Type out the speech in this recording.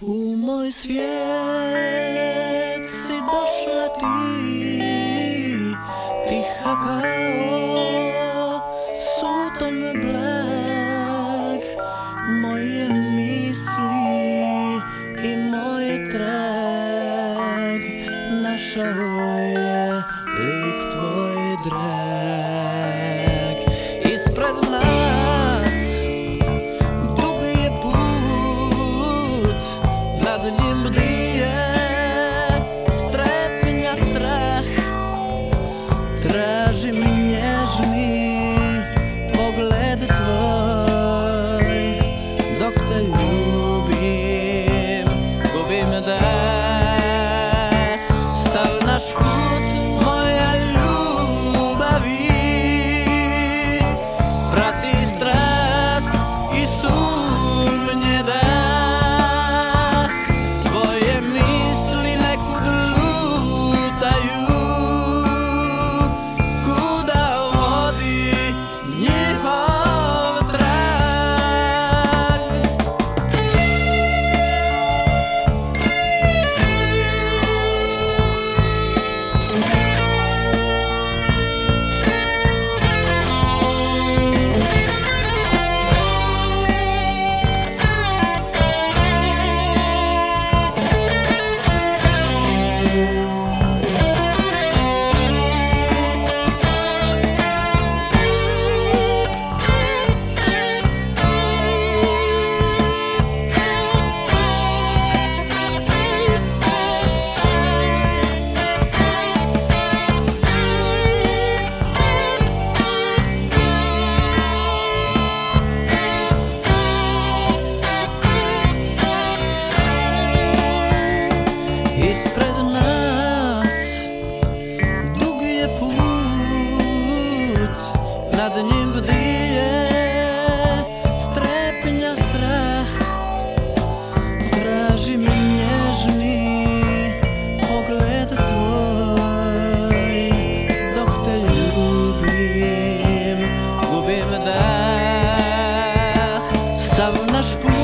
U moj svijet si došla ti Tiha kao sutan blag. Moje misli i moj trag Našao je lik tvoj drag. vidim bdije Strepinja strah. Nježni Pogled tvoj. Dok te ljubim Gubim dah. Sav naš put